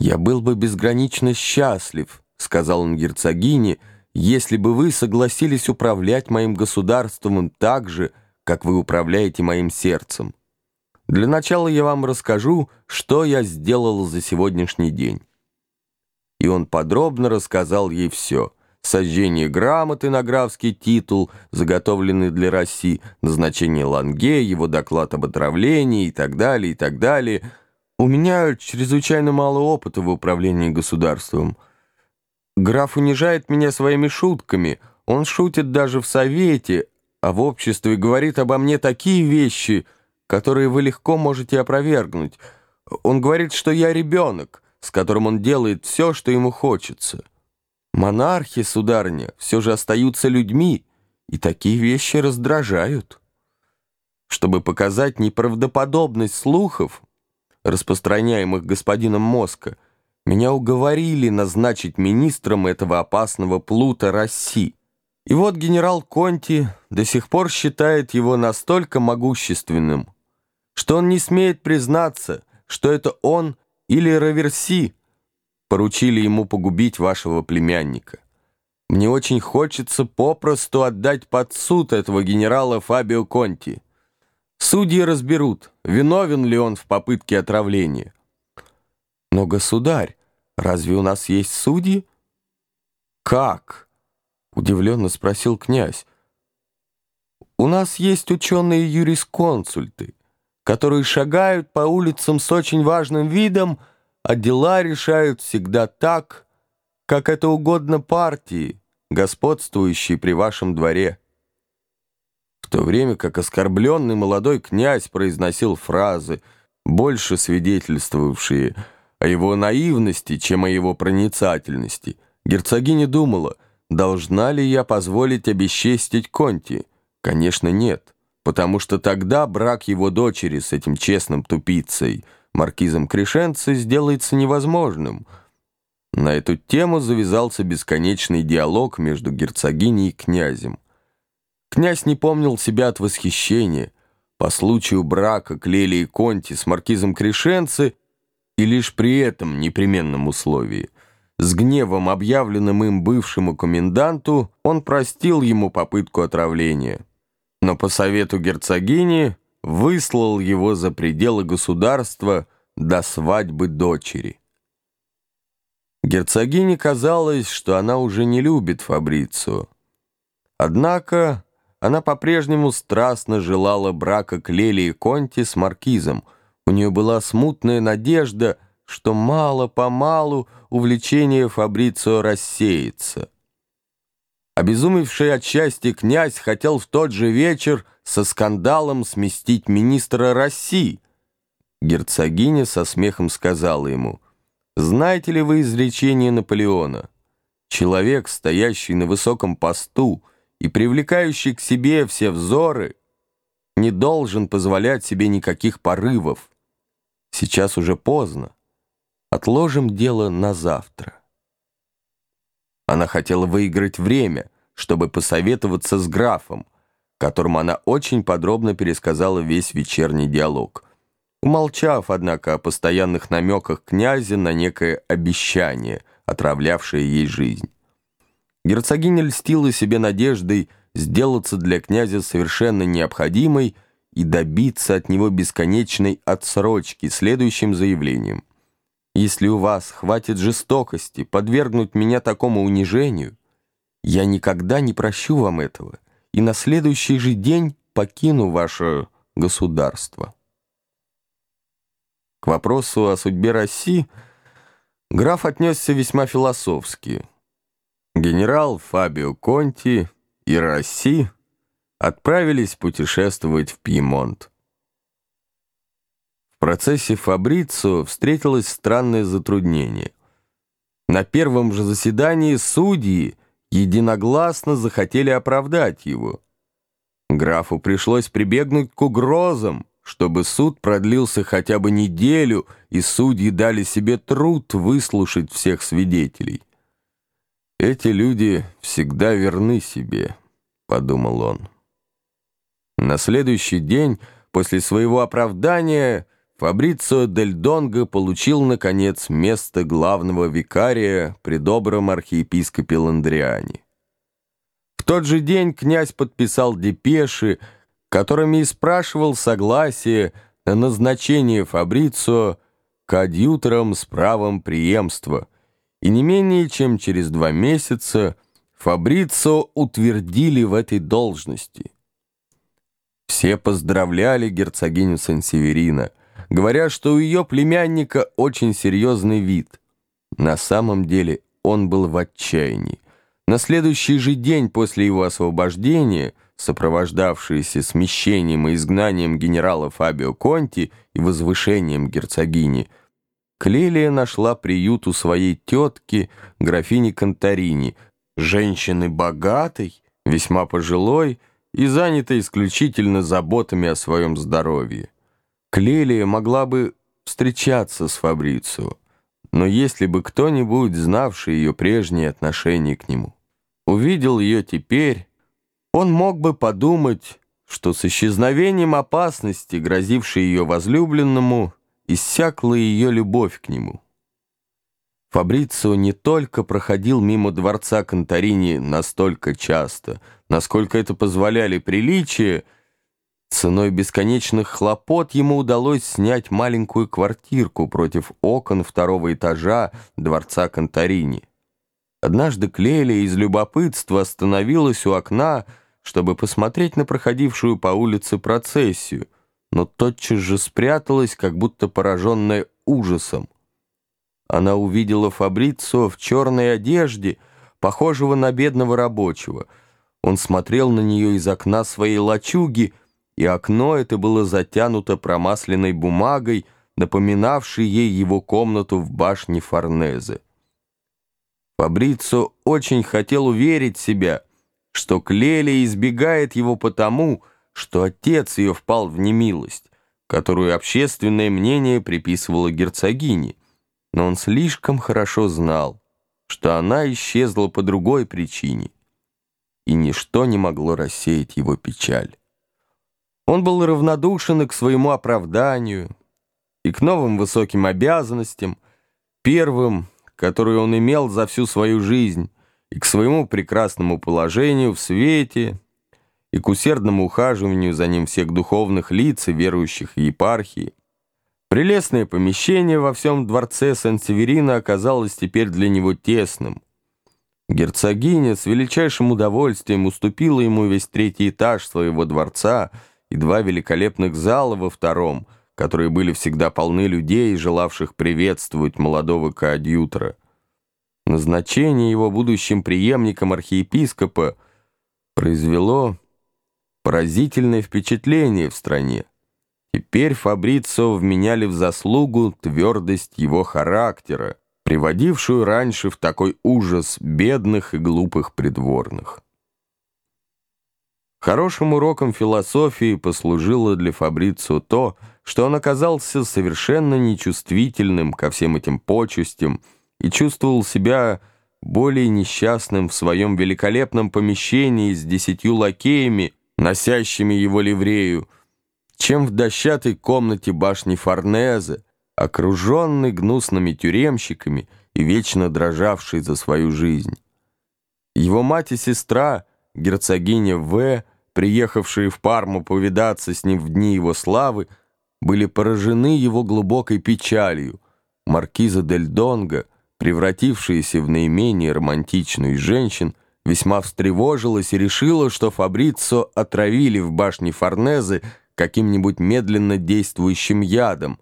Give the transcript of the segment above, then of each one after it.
«Я был бы безгранично счастлив», — сказал он герцогине, «если бы вы согласились управлять моим государством так же, как вы управляете моим сердцем. Для начала я вам расскажу, что я сделал за сегодняшний день». И он подробно рассказал ей все — сожжение грамоты на графский титул, заготовленный для России, назначение Ланге, его доклад об отравлении и так далее, и так далее — у меня чрезвычайно мало опыта в управлении государством. Граф унижает меня своими шутками. Он шутит даже в совете, а в обществе говорит обо мне такие вещи, которые вы легко можете опровергнуть. Он говорит, что я ребенок, с которым он делает все, что ему хочется. Монархи, сударыня, все же остаются людьми, и такие вещи раздражают. Чтобы показать неправдоподобность слухов, распространяемых господином Моска, меня уговорили назначить министром этого опасного плута России. И вот генерал Конти до сих пор считает его настолько могущественным, что он не смеет признаться, что это он или Раверси поручили ему погубить вашего племянника. Мне очень хочется попросту отдать под суд этого генерала Фабио Конти. Судьи разберут, виновен ли он в попытке отравления. Но, государь, разве у нас есть судьи? Как? Удивленно спросил князь. У нас есть ученые юрисконсульты, которые шагают по улицам с очень важным видом, а дела решают всегда так, как это угодно партии, господствующей при вашем дворе то время как оскорбленный молодой князь произносил фразы, больше свидетельствовавшие о его наивности, чем о его проницательности, герцогиня думала, должна ли я позволить обесчестить Конти? Конечно, нет, потому что тогда брак его дочери с этим честным тупицей, маркизом Крешенци, сделается невозможным. На эту тему завязался бесконечный диалог между герцогиней и князем. Князь не помнил себя от восхищения по случаю брака Клели и Конти с маркизом Крешенци и лишь при этом непременном условии. С гневом, объявленным им бывшему коменданту, он простил ему попытку отравления. Но по совету герцогини выслал его за пределы государства до свадьбы дочери. Герцогине казалось, что она уже не любит Фабрицио. Однако она по-прежнему страстно желала брака Клели и Конти с Маркизом. У нее была смутная надежда, что мало-помалу увлечение Фабрицио рассеется. Обезумевший от счастья князь хотел в тот же вечер со скандалом сместить министра России. Герцогиня со смехом сказала ему, «Знаете ли вы изречение Наполеона? Человек, стоящий на высоком посту, и привлекающий к себе все взоры, не должен позволять себе никаких порывов. Сейчас уже поздно. Отложим дело на завтра. Она хотела выиграть время, чтобы посоветоваться с графом, которому она очень подробно пересказала весь вечерний диалог, умолчав, однако, о постоянных намеках князя на некое обещание, отравлявшее ей жизнь. Герцогиня льстила себе надеждой сделаться для князя совершенно необходимой и добиться от него бесконечной отсрочки следующим заявлением. «Если у вас хватит жестокости подвергнуть меня такому унижению, я никогда не прощу вам этого и на следующий же день покину ваше государство». К вопросу о судьбе России граф отнесся весьма философски – Генерал Фабио Конти и Росси отправились путешествовать в Пьемонт. В процессе Фабрицио встретилось странное затруднение. На первом же заседании судьи единогласно захотели оправдать его. Графу пришлось прибегнуть к угрозам, чтобы суд продлился хотя бы неделю, и судьи дали себе труд выслушать всех свидетелей. «Эти люди всегда верны себе», — подумал он. На следующий день, после своего оправдания, Фабрицио Дель Донго получил, наконец, место главного викария при добром архиепископе Ландриане. В тот же день князь подписал депеши, которыми и спрашивал согласие на назначение Фабрицио коадьютором с правом преемства, и не менее чем через два месяца Фабрицио утвердили в этой должности. Все поздравляли герцогиню Сан-Северина, говоря, что у ее племянника очень серьезный вид. На самом деле он был в отчаянии. На следующий же день после его освобождения, сопровождавшееся смещением и изгнанием генерала Фабио Конти и возвышением герцогини, Клелия нашла приют у своей тетки, графини Конторини, женщины богатой, весьма пожилой и занятой исключительно заботами о своем здоровье. Клелия могла бы встречаться с Фабрицио, но если бы кто-нибудь, знавший ее прежние отношения к нему, увидел ее теперь, он мог бы подумать, что с исчезновением опасности, грозившей ее возлюбленному, иссякла ее любовь к нему. Фабрицио не только проходил мимо дворца Конторини настолько часто, насколько это позволяли приличия, ценой бесконечных хлопот ему удалось снять маленькую квартирку против окон второго этажа дворца Конторини. Однажды Клелия из любопытства остановилась у окна, чтобы посмотреть на проходившую по улице процессию, но тотчас же спряталась, как будто пораженная ужасом. Она увидела Фабрицио в черной одежде, похожего на бедного рабочего. Он смотрел на нее из окна своей лачуги, и окно это было затянуто промасленной бумагой, напоминавшей ей его комнату в башне Форнезе. Фабрицо очень хотел уверить себя, что Клелия избегает его потому, что отец ее впал в немилость, которую общественное мнение приписывало герцогине, но он слишком хорошо знал, что она исчезла по другой причине, и ничто не могло рассеять его печаль. Он был равнодушен и к своему оправданию, и к новым высоким обязанностям, первым — которую он имел за всю свою жизнь, и к своему прекрасному положению в свете, и к усердному ухаживанию за ним всех духовных лиц и верующих епархии. Прелестное помещение во всем дворце Сан-Северина оказалось теперь для него тесным. Герцогиня с величайшим удовольствием уступила ему весь третий этаж своего дворца и два великолепных зала во втором – которые были всегда полны людей, желавших приветствовать молодого коадьютора. Назначение его будущим преемником архиепископа произвело поразительное впечатление в стране. Теперь Фабрицио вменяли в заслугу твердость его характера, приводившую раньше в такой ужас бедных и глупых придворных. Хорошим уроком философии послужило для Фабрицио то, что он оказался совершенно нечувствительным ко всем этим почестям и чувствовал себя более несчастным в своем великолепном помещении с десятью лакеями, носящими его ливрею, чем в дощатой комнате башни Форнезе, окруженный гнусными тюремщиками и вечно дрожавший за свою жизнь. Его мать и сестра, герцогиня В., приехавшие в Парму повидаться с ним в дни его славы, были поражены его глубокой печалью. Маркиза Дель Донго, превратившаяся в наименее романтичную из женщин, весьма встревожилась и решила, что Фабрицо отравили в башне Форнезе каким-нибудь медленно действующим ядом.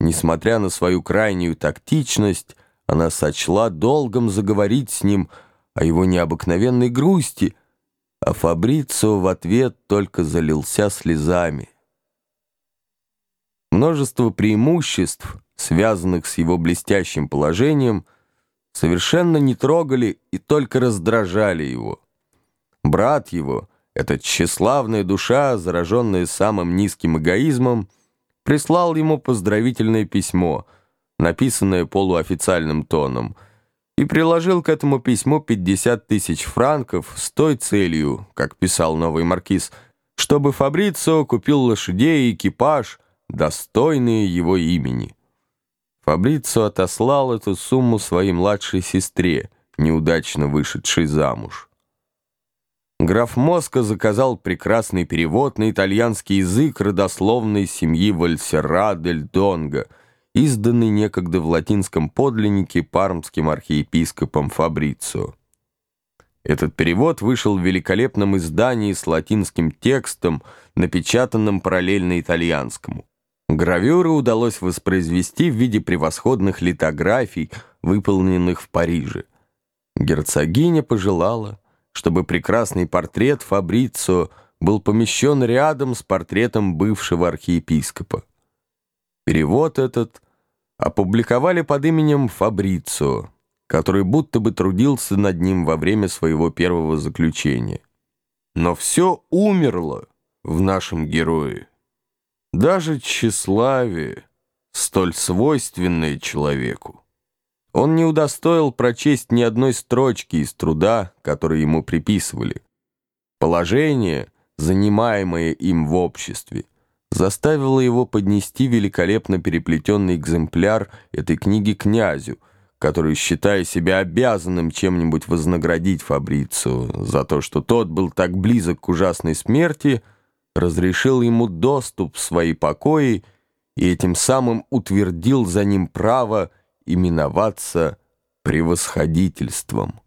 Несмотря на свою крайнюю тактичность, она сочла долгом заговорить с ним о его необыкновенной грусти, а Фабрицо в ответ только залился слезами. Множество преимуществ, связанных с его блестящим положением, совершенно не трогали и только раздражали его. Брат его, эта тщеславная душа, зараженная самым низким эгоизмом, прислал ему поздравительное письмо, написанное полуофициальным тоном, и приложил к этому письму 50 тысяч франков с той целью, как писал новый маркиз, чтобы Фабрицио купил лошадей и экипаж, достойные его имени. Фабрицио отослал эту сумму своей младшей сестре, неудачно вышедшей замуж. Граф Моско заказал прекрасный перевод на итальянский язык родословной семьи Вальсера дель Донго, изданный некогда в латинском подлиннике пармским архиепископом Фабрицио. Этот перевод вышел в великолепном издании с латинским текстом, напечатанным параллельно итальянскому. Гравюры удалось воспроизвести в виде превосходных литографий, выполненных в Париже. Герцогиня пожелала, чтобы прекрасный портрет Фабрицио был помещен рядом с портретом бывшего архиепископа. Перевод этот опубликовали под именем Фабрицио который будто бы трудился над ним во время своего первого заключения. Но все умерло в нашем герое. Даже тщеславие, столь свойственное человеку. Он не удостоил прочесть ни одной строчки из труда, который ему приписывали. Положение, занимаемое им в обществе, заставило его поднести великолепно переплетенный экземпляр этой книги князю, который, считая себя обязанным чем-нибудь вознаградить Фабрицу за то, что тот был так близок к ужасной смерти, разрешил ему доступ в свои покои и этим самым утвердил за ним право именоваться превосходительством.